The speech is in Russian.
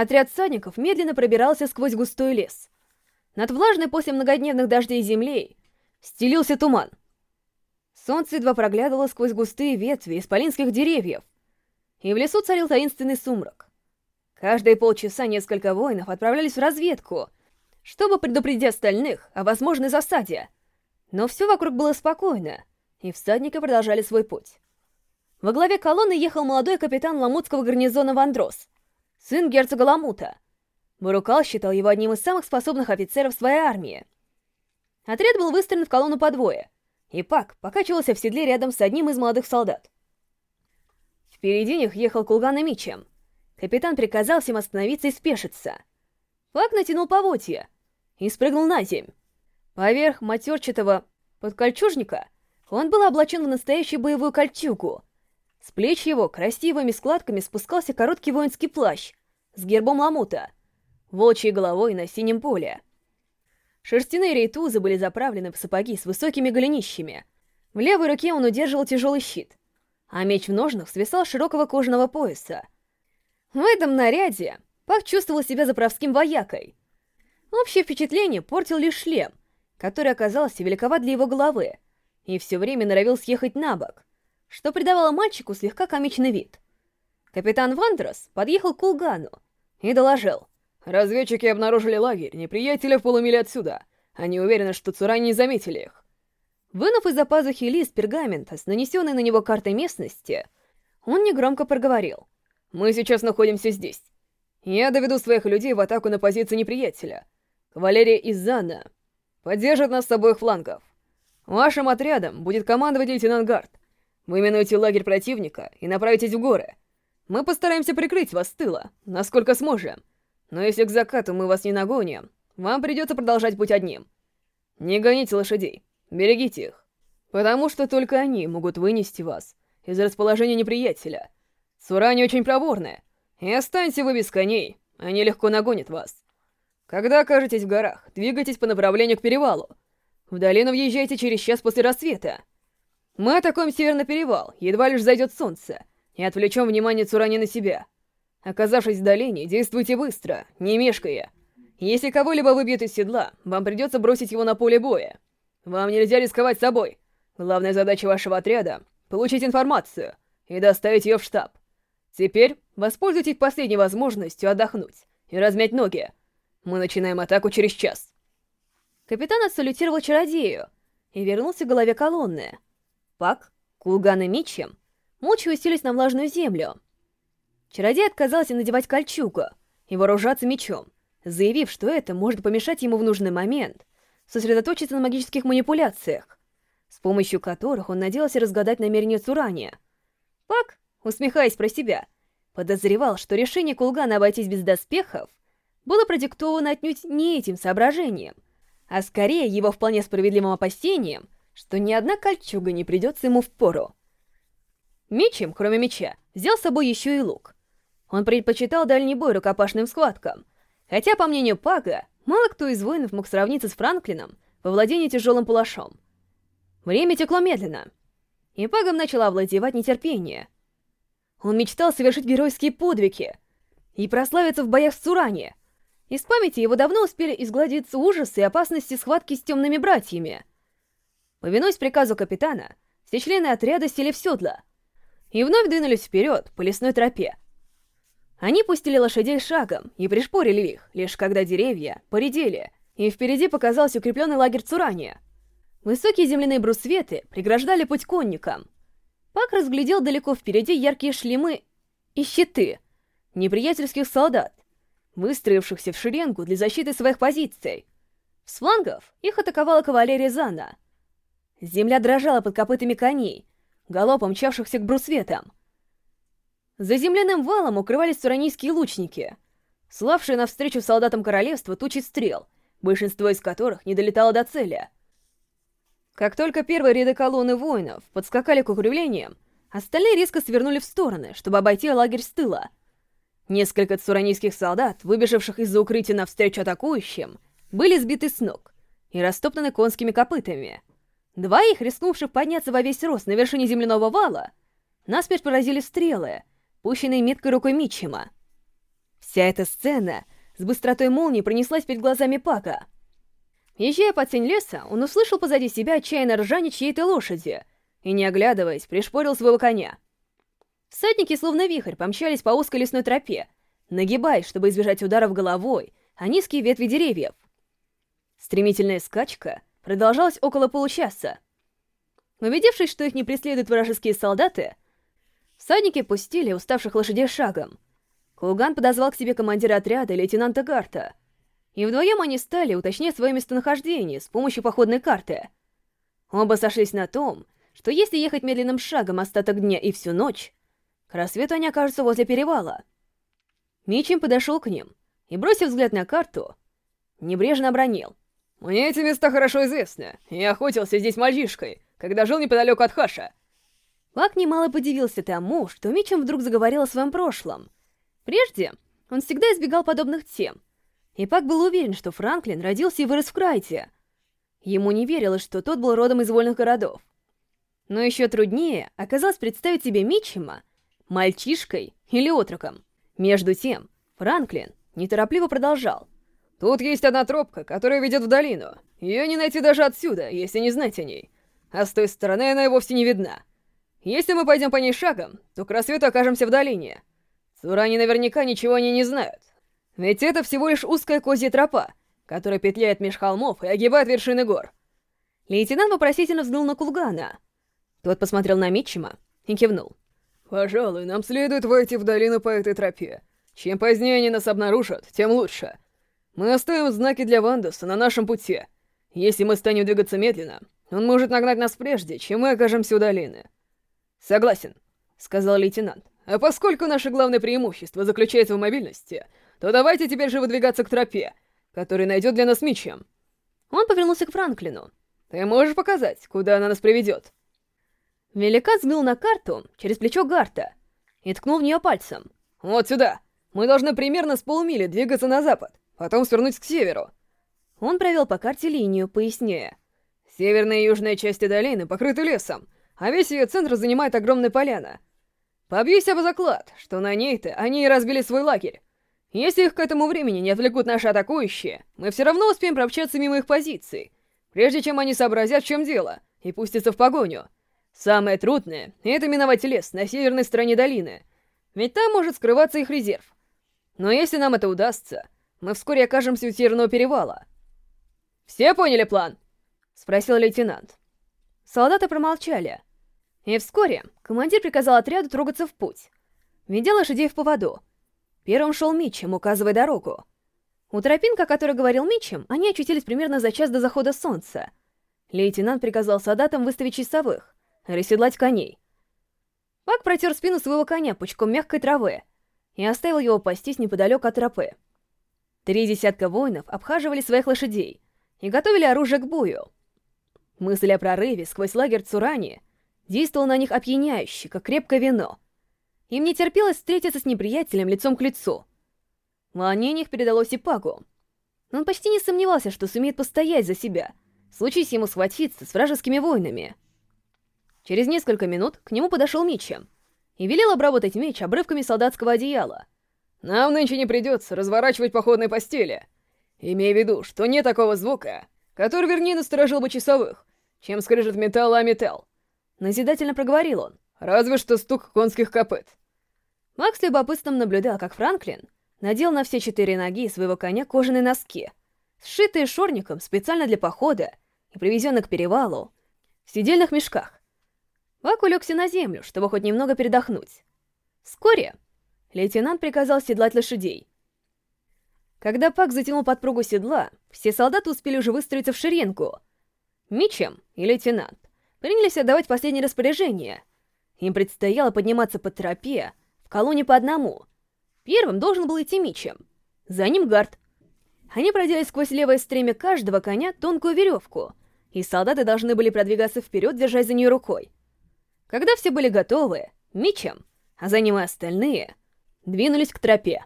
Отряд всадников медленно пробирался сквозь густой лес. Над влажной после многодневных дождей землей стелился туман. Солнце едва проглядывало сквозь густые ветви исполинских деревьев, и в лесу царил таинственный сумрак. Каждые полчаса несколько воинов отправлялись в разведку, чтобы предупредить остальных о возможной засаде. Но все вокруг было спокойно, и всадники продолжали свой путь. Во главе колонны ехал молодой капитан Ламутского гарнизона Вандрос, сын герцога Ламута. Бурукал считал его одним из самых способных офицеров своей армии. Отряд был выстроен в колонну по двое, и Пак покачивался в седле рядом с одним из молодых солдат. Впереди них ехал Кулган и Мичем. Капитан приказал всем остановиться и спешиться. Пак натянул поводья и спрыгнул на земь. Поверх матерчатого подкольчужника он был облачен в настоящую боевую кольчугу. С плеч его красивыми складками спускался короткий воинский плащ с гербом ламута, волчьей головой на синем поле. Шерстяные рейтузы были заправлены в сапоги с высокими голенищами. В левой руке он удерживал тяжелый щит, а меч в ножнах свисал широкого кожаного пояса. В этом наряде Пак чувствовал себя заправским воякой. Общее впечатление портил лишь шлем, который оказался великоват для его головы, и все время норовил съехать на бок, что придавало мальчику слегка комичный вид. Капитан Вандрос подъехал к Кулгану и доложил. «Разведчики обнаружили лагерь неприятеля в полумиле отсюда. Они уверены, что Цурань не заметили их». Вынув из-за пазухи лист пергамента с нанесенной на него картой местности, он негромко проговорил. «Мы сейчас находимся здесь. Я доведу своих людей в атаку на позиции неприятеля. Кавалерия из Зана поддержит нас с обоих флангов. Вашим отрядом будет командовать лейтенант Гард. Вы минуете лагерь противника и направитесь в горы. Мы постараемся прикрыть вас с тыла, насколько сможем. Но если к закату мы вас не нагоним, вам придется продолжать путь одним. Не гоните лошадей, берегите их. Потому что только они могут вынести вас из расположения неприятеля. Сурани очень проворная, и останьте вы без коней, они легко нагонят вас. Когда окажетесь в горах, двигайтесь по направлению к перевалу. В долину въезжайте через час после рассвета. Мы атакуем северный перевал, едва лишь зайдет солнце, и отвлечем внимание Цурани на себя. Оказавшись в долине, действуйте быстро, не мешкая. Если кого-либо выбьют из седла, вам придется бросить его на поле боя. Вам нельзя рисковать собой. Главная задача вашего отряда — получить информацию и доставить ее в штаб. Теперь воспользуйтесь последней возможностью отдохнуть и размять ноги. Мы начинаем атаку через час. Капитан отсалютировал чародею и вернулся к голове колонны. Пак, Кулган и Митчем молча уселись на влажную землю. Чародей отказался надевать кольчугу и вооружаться мечом, заявив, что это может помешать ему в нужный момент сосредоточиться на магических манипуляциях, с помощью которых он надеялся разгадать намерения Цурани. Пак, усмехаясь про себя, подозревал, что решение Кулгана обойтись без доспехов было продиктовано отнюдь не этим соображением, а скорее его вполне справедливым опасением, что ни одна кольчуга не придется ему в пору. Мечем, кроме меча, взял с собой еще и лук. Он предпочитал дальний бой рукопашным схваткам, хотя, по мнению Пага, мало кто из воинов мог сравниться с Франклином во владении тяжелым палашом. Время текло медленно, и Пагом начало овладевать нетерпение. Он мечтал совершить геройские подвиги и прославиться в боях в Цуране — из памяти его давно успели изгладиться ужасы и опасности схватки с темными братьями. Повинуясь приказу капитана, все члены отряда сели в седла и вновь двинулись вперед по лесной тропе. Они пустили лошадей шагом и пришпорили их, лишь когда деревья поредели, и впереди показался укрепленный лагерь Цурания. Высокие земляные брусветы преграждали путь конникам. Пак разглядел далеко впереди яркие шлемы и щиты неприятельских солдат, выстроившихся в шеренгу для защиты своих позиций. С флангов их атаковала кавалерия Зана. Земля дрожала под копытами коней, галопом мчавшихся к брусветам. За земляным валом укрывались суранийские лучники, славшие навстречу солдатам королевства тучи стрел, большинство из которых не долетало до цели. Как только первые ряды колонны воинов подскакали к укрывлениям, остальные резко свернули в стороны, чтобы обойти лагерь с тыла — Несколько цуранийских солдат, выбежавших из-за укрытия навстречу атакующим, были сбиты с ног и растоптаны конскими копытами. Два их, рискнувших подняться во весь рост на вершине земляного вала, насмерть поразили стрелы, пущенные меткой рукой Митчема. Вся эта сцена с быстротой молнии пронеслась перед глазами Пака. Езжая под тень леса, он услышал позади себя отчаянное ржание чьей-то лошади и, не оглядываясь, пришпорил своего коня. Всадники, словно вихрь, помчались по узкой лесной тропе, нагибаясь, чтобы избежать ударов головой о низкие ветви деревьев. Стремительная скачка продолжалась около получаса. Убедившись, что их не преследуют вражеские солдаты, всадники пустили уставших лошадей шагом. Кулган подозвал к себе командира отряда, лейтенанта Гарта, и вдвоем они стали уточнять свое местонахождение с помощью походной карты. Оба сошлись на том, что если ехать медленным шагом остаток дня и всю ночь, к рассвету они окажутся возле перевала. Мичем подошел к ним и, бросив взгляд на карту, небрежно обронил. «Мне эти места хорошо известны. Я охотился здесь мальчишкой, когда жил неподалеку от Хаша». Лак немало подивился тому, что Мичем вдруг заговорил о своем прошлом. Прежде он всегда избегал подобных тем, и Пак был уверен, что Франклин родился и вырос в Крайте. Ему не верилось, что тот был родом из вольных городов. Но еще труднее оказалось представить себе Митчема мальчишкой или отроком. Между тем, Франклин неторопливо продолжал. «Тут есть одна тропка, которая ведет в долину. Ее не найти даже отсюда, если не знать о ней. А с той стороны она и вовсе не видна. Если мы пойдем по ней шагом, то к рассвету окажемся в долине. Цурани наверняка ничего о ней не знают. Ведь это всего лишь узкая козья тропа, которая петляет меж холмов и огибает вершины гор». Лейтенант вопросительно взглянул на Кулгана. Тот посмотрел на Митчема и кивнул. «Пожалуй, нам следует войти в долину по этой тропе. Чем позднее они нас обнаружат, тем лучше. Мы оставим знаки для Вандуса на нашем пути. Если мы станем двигаться медленно, он может нагнать нас прежде, чем мы окажемся у долины». «Согласен», — сказал лейтенант. «А поскольку наше главное преимущество заключается в мобильности, то давайте теперь же выдвигаться к тропе, который найдет для нас Мичем». Он повернулся к Франклину. «Ты можешь показать, куда она нас приведет?» Великан взглянул на карту через плечо Гарта и ткнул в нее пальцем. «Вот сюда! Мы должны примерно с полмили двигаться на запад, потом свернуть к северу». Он провел по карте линию, поясняя. «Северная и южная части долины покрыты лесом, а весь ее центр занимает огромная поляна. Побьюсь об заклад, что на ней-то они и разбили свой лагерь. Если их к этому времени не отвлекут наши атакующие, мы все равно успеем промчаться мимо их позиций, прежде чем они сообразят, в чем дело, и пустятся в погоню». Самое трудное — это миновать лес на северной стороне долины, ведь там может скрываться их резерв. Но если нам это удастся, мы вскоре окажемся у Северного перевала. «Все поняли план?» — спросил лейтенант. Солдаты промолчали. И вскоре командир приказал отряду трогаться в путь, ведя лошадей в поводу. Первым шел Митчем, указывая дорогу. У тропинка, о которой говорил Митчем, они очутились примерно за час до захода солнца. Лейтенант приказал солдатам выставить часовых, расседлать коней. Пак протер спину своего коня пучком мягкой травы и оставил его пастись неподалеку от тропы. Три десятка воинов обхаживали своих лошадей и готовили оружие к бою. Мысль о прорыве сквозь лагерь Цурани действовала на них опьяняюще, как крепкое вино. Им не терпелось встретиться с неприятелем лицом к лицу. Волнение их передалось и Пагу. Он почти не сомневался, что сумеет постоять за себя, случись ему схватиться с вражескими воинами. Через несколько минут к нему подошел Митчем и велел обработать меч обрывками солдатского одеяла. «Нам нынче не придется разворачивать походные постели. Имей в виду, что нет такого звука, который вернее насторожил бы часовых, чем скрежет металла о металл». Назидательно проговорил он. «Разве что стук конских копыт». Макс любопытством наблюдал, как Франклин надел на все четыре ноги своего коня кожаные носки, сшитые шорником специально для похода и привезенные к перевалу в сидельных мешках. Вак улегся на землю, чтобы хоть немного передохнуть. Вскоре лейтенант приказал седлать лошадей. Когда Пак затянул подпругу седла, все солдаты успели уже выстроиться в шеренку. Мичем и лейтенант принялись отдавать последние распоряжения. Им предстояло подниматься по тропе в колонне по одному. Первым должен был идти Мичем, за ним Гард. Они продели сквозь левое стремя каждого коня тонкую веревку, и солдаты должны были продвигаться вперед, держась за нее рукой. Когда все были готовы, Мичем, а за ним и остальные, двинулись к тропе.